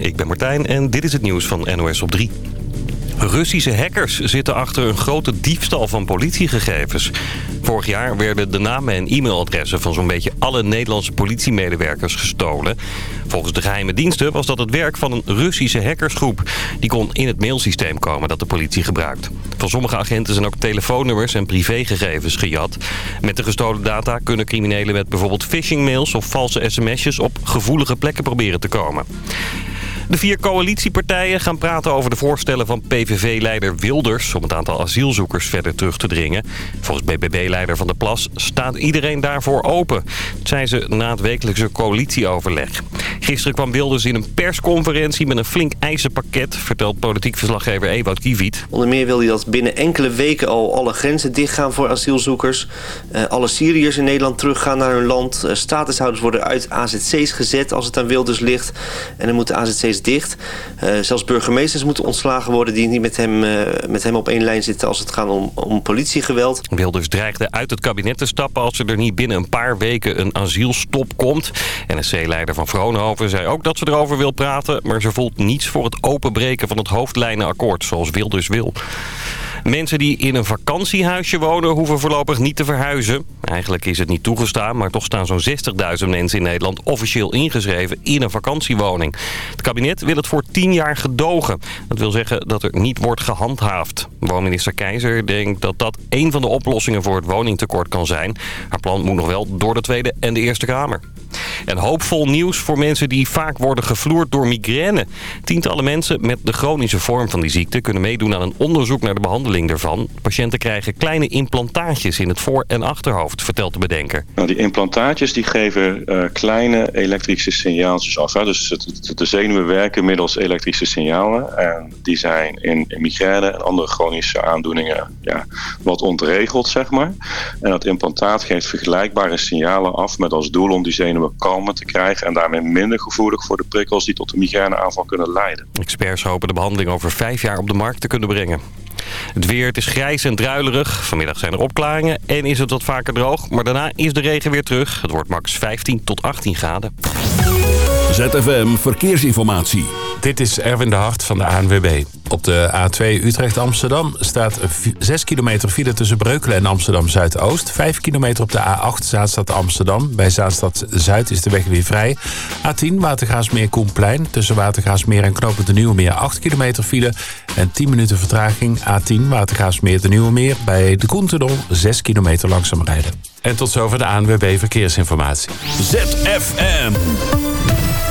ik ben Martijn en dit is het nieuws van NOS op 3. Russische hackers zitten achter een grote diefstal van politiegegevens. Vorig jaar werden de namen en e-mailadressen van zo'n beetje alle Nederlandse politiemedewerkers gestolen. Volgens de geheime diensten was dat het werk van een Russische hackersgroep. Die kon in het mailsysteem komen dat de politie gebruikt. Van sommige agenten zijn ook telefoonnummers en privégegevens gejat. Met de gestolen data kunnen criminelen met bijvoorbeeld phishingmails of valse sms'jes op gevoelige plekken proberen te komen. De vier coalitiepartijen gaan praten over de voorstellen van PVV-leider Wilders... om het aantal asielzoekers verder terug te dringen. Volgens BBB-leider Van der Plas staat iedereen daarvoor open. Dat zei ze na het wekelijkse coalitieoverleg. Gisteren kwam Wilders in een persconferentie met een flink eisenpakket... vertelt politiek verslaggever Ewout Kiewiet. Onder meer wil hij dat binnen enkele weken al alle grenzen dichtgaan voor asielzoekers. Uh, alle Syriërs in Nederland teruggaan naar hun land. Uh, statushouders worden uit AZC's gezet als het aan Wilders ligt. En dan moeten AZC's dicht. Uh, zelfs burgemeesters moeten ontslagen worden... die niet met hem, uh, met hem op één lijn zitten als het gaat om, om politiegeweld. Wilders dreigde uit het kabinet te stappen... als er niet binnen een paar weken een asielstop komt. NSC-leider van Vroonhoven zei ook dat ze erover wil praten... maar ze voelt niets voor het openbreken van het hoofdlijnenakkoord... zoals Wilders wil. Mensen die in een vakantiehuisje wonen hoeven voorlopig niet te verhuizen. Eigenlijk is het niet toegestaan, maar toch staan zo'n 60.000 mensen in Nederland officieel ingeschreven in een vakantiewoning. Het kabinet wil het voor 10 jaar gedogen. Dat wil zeggen dat er niet wordt gehandhaafd. Woonminister Keizer denkt dat dat een van de oplossingen voor het woningtekort kan zijn. Haar plan moet nog wel door de Tweede en de Eerste Kamer. En hoopvol nieuws voor mensen die vaak worden gevloerd door migraine. Tientallen mensen met de chronische vorm van die ziekte kunnen meedoen aan een onderzoek naar de behandeling ervan. Patiënten krijgen kleine implantaatjes in het voor- en achterhoofd, vertelt de bedenker. Nou, die implantaatjes die geven uh, kleine elektrische signaaltjes af. Hè? Dus het, de zenuwen werken middels elektrische signalen. En die zijn in, in migraine en andere chronische aandoeningen ja, wat ontregeld, zeg maar. En dat implantaat geeft vergelijkbare signalen af met als doel om die zenuwen kalmer te krijgen... en daarmee minder gevoelig voor de prikkels die tot een migraineaanval kunnen leiden. Experts hopen de behandeling over vijf jaar op de markt te kunnen brengen. Het weer, het is grijs en druilerig. Vanmiddag zijn er opklaringen en is het wat vaker droog. Maar daarna is de regen weer terug. Het wordt max 15 tot 18 graden. ZFM Verkeersinformatie. Dit is Erwin de Hart van de ANWB. Op de A2 Utrecht-Amsterdam staat 6 kilometer file tussen Breukelen en Amsterdam-Zuidoost. 5 kilometer op de A8 Zaanstad-Amsterdam. Bij Zaanstad-Zuid is de weg weer vrij. A10 Watergaasmeer-Koenplein. Tussen Watergaasmeer en Knopen de Nieuwe Meer 8 kilometer file. En 10 minuten vertraging A10 Watergaasmeer de Nieuwe Meer. Bij de Koentunnel 6 kilometer langzaam rijden. En tot zover de ANWB Verkeersinformatie. ZFM.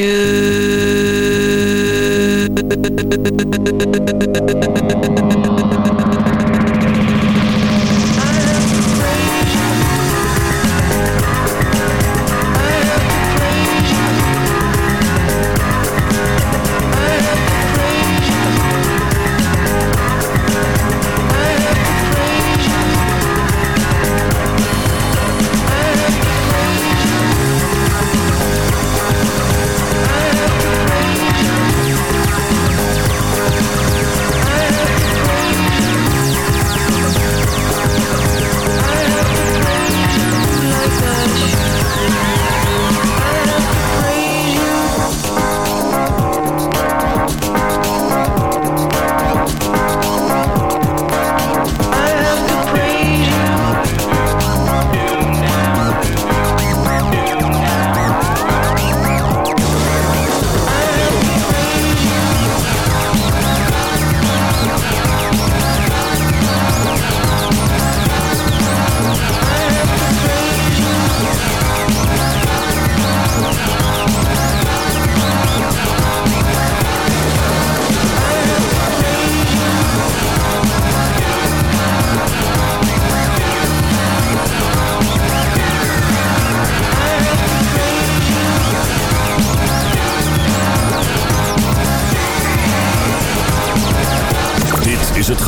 to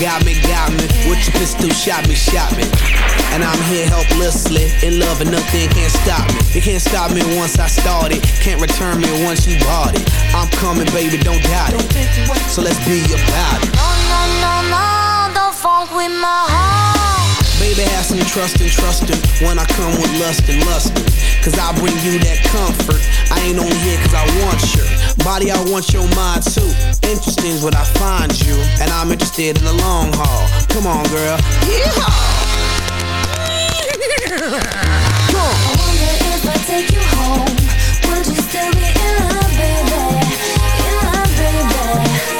Got me, got me. With your pistol, shot me, shot me. And I'm here helplessly, in love and nothing can't stop me. It can't stop me once I started, can't return me once you bought it. I'm coming, baby, don't doubt it. So let's be about it. No, no, no, no, don't funk with my heart. Baby, have some trust and trust him when I come with lust and lust. Cause I bring you that comfort. I ain't only here cause I want your body, I want your mind too. Interesting's is what I find you, and I'm interested in the long haul. Come on, girl. Yeehaw! Come on. I wonder if I take you home, would you still be in love, baby? In love, baby.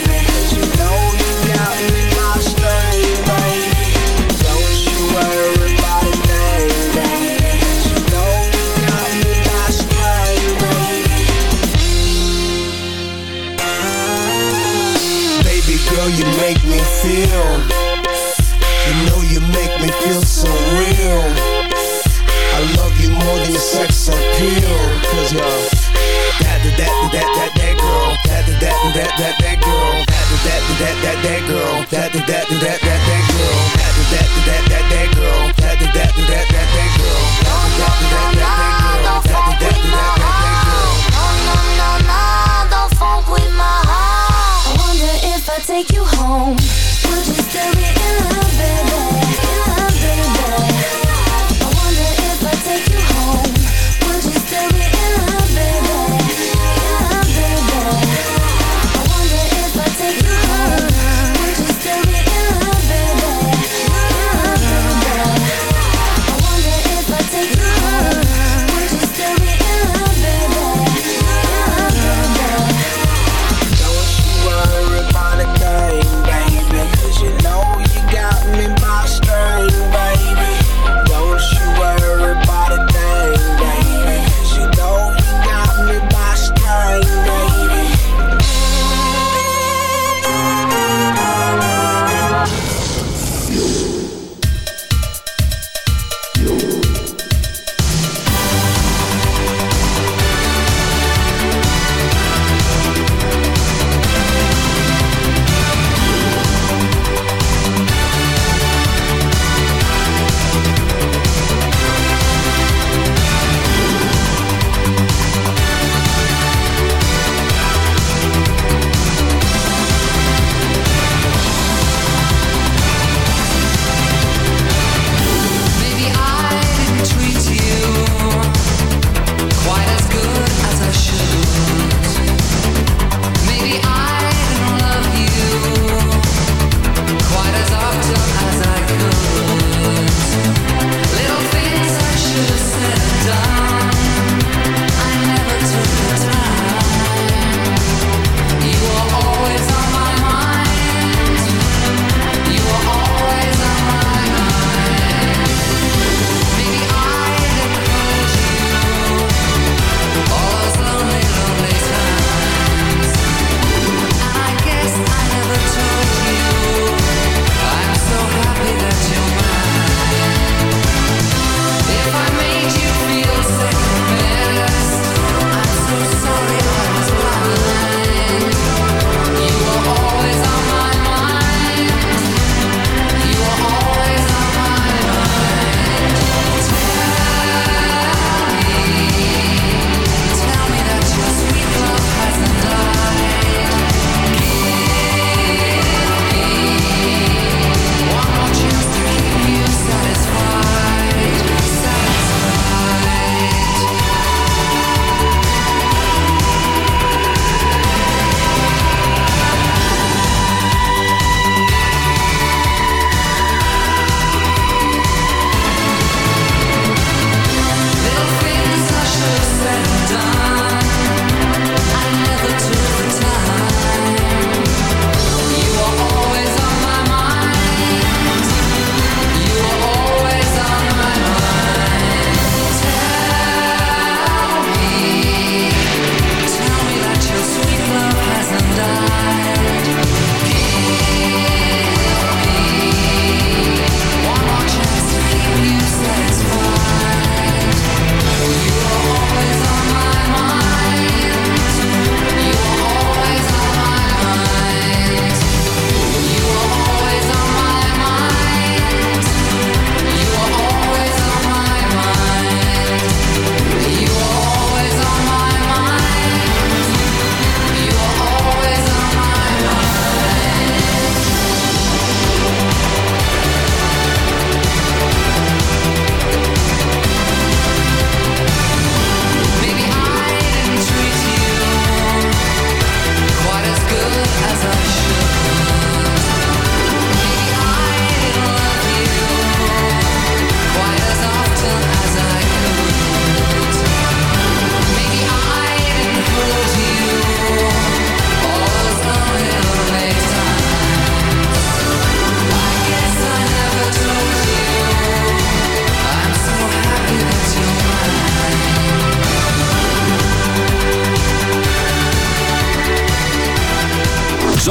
appeal. Cause you're that, that, that, that, that, that girl. That, that, that, that, that, that girl. That, that, that, that, that girl. That, that, that, that, that, girl. That, that, that, that, that girl. That, that, that, that, that, girl. That, that, that, that, girl. That, that, that, that, that girl. don't. I wonder if I take you home, would you still be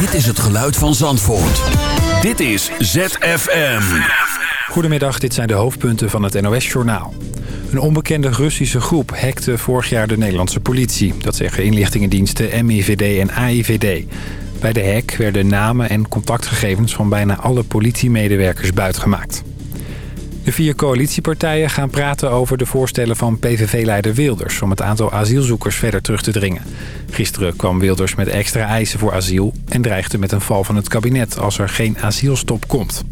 Dit is het geluid van Zandvoort. Dit is ZFM. Goedemiddag, dit zijn de hoofdpunten van het NOS-journaal. Een onbekende Russische groep hackte vorig jaar de Nederlandse politie. Dat zeggen inlichtingendiensten MIVD en AIVD. Bij de hack werden namen en contactgegevens van bijna alle politiemedewerkers buitgemaakt. De vier coalitiepartijen gaan praten over de voorstellen van PVV-leider Wilders... om het aantal asielzoekers verder terug te dringen. Gisteren kwam Wilders met extra eisen voor asiel... en dreigde met een val van het kabinet als er geen asielstop komt.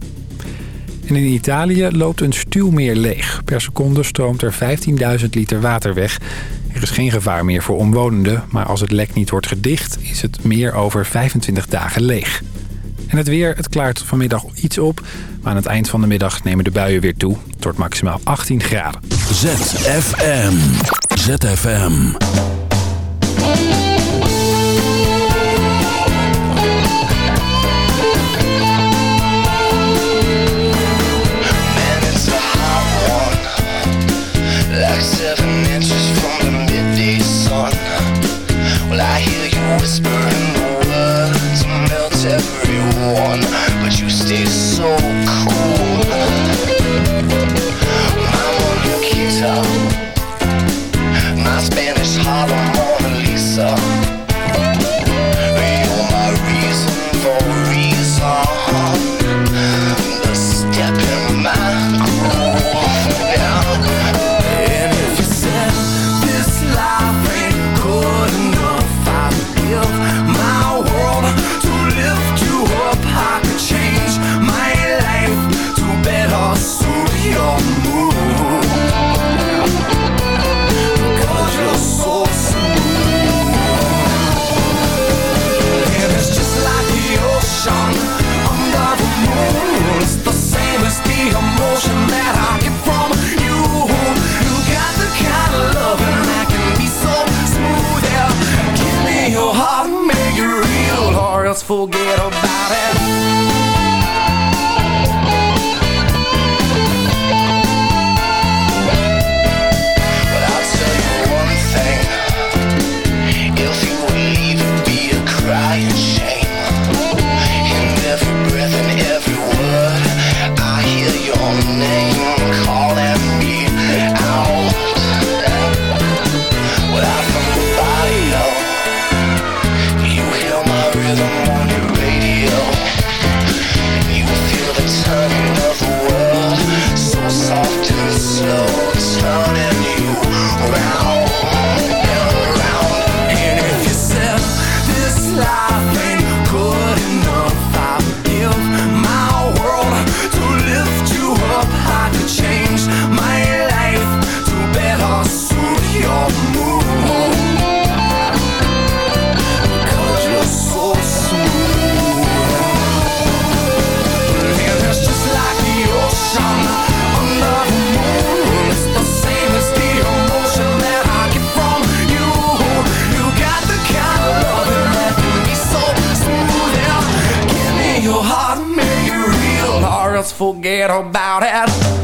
En in Italië loopt een stuwmeer leeg. Per seconde stroomt er 15.000 liter water weg. Er is geen gevaar meer voor omwonenden... maar als het lek niet wordt gedicht... is het meer over 25 dagen leeg. En het weer, het klaart vanmiddag iets op... maar aan het eind van de middag nemen de buien weer toe. Het wordt maximaal 18 graden. ZFM. ZFM. It's but you stay so cool. forget about it.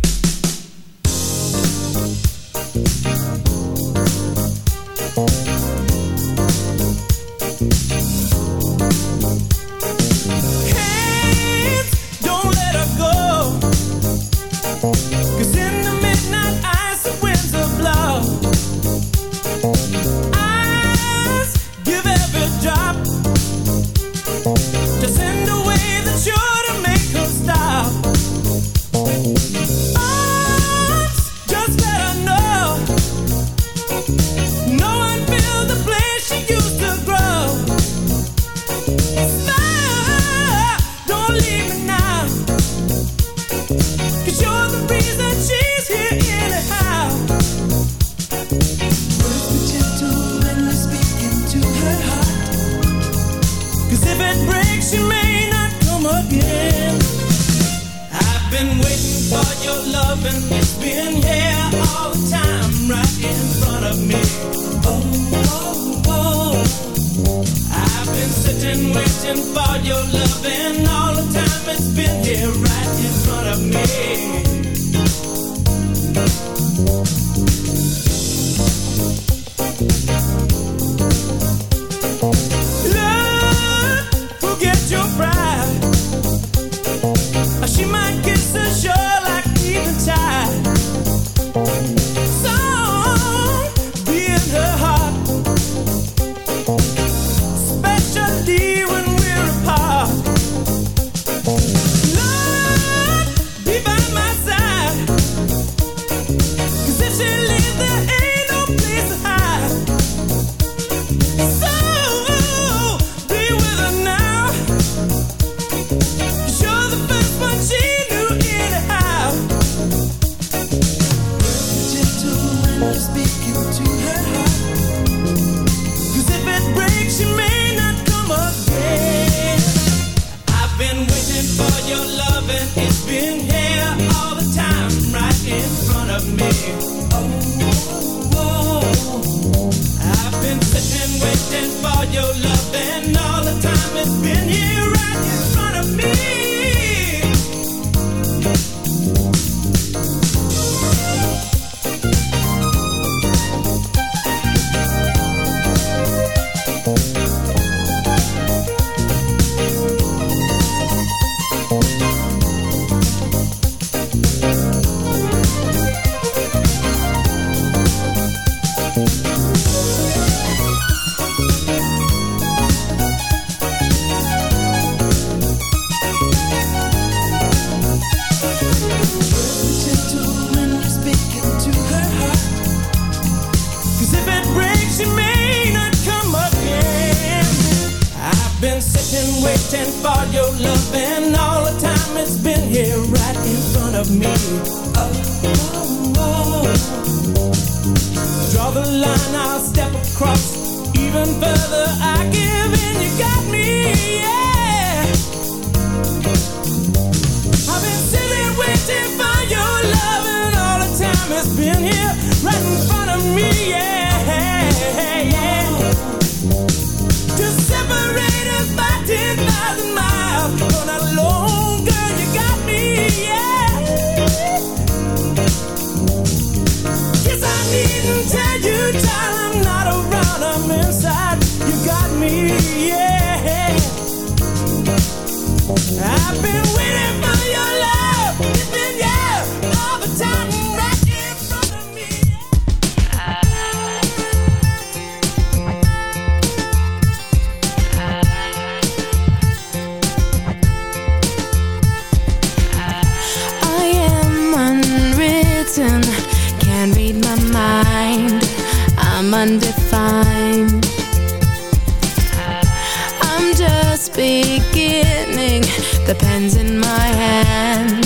hands in my hand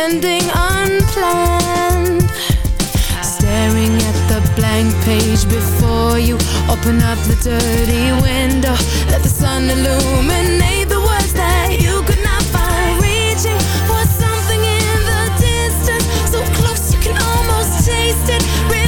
Ending unplanned. Staring at the blank page before you Open up the dirty window Let the sun illuminate the words that you could not find. Reaching for something in the distance So close you can almost taste it.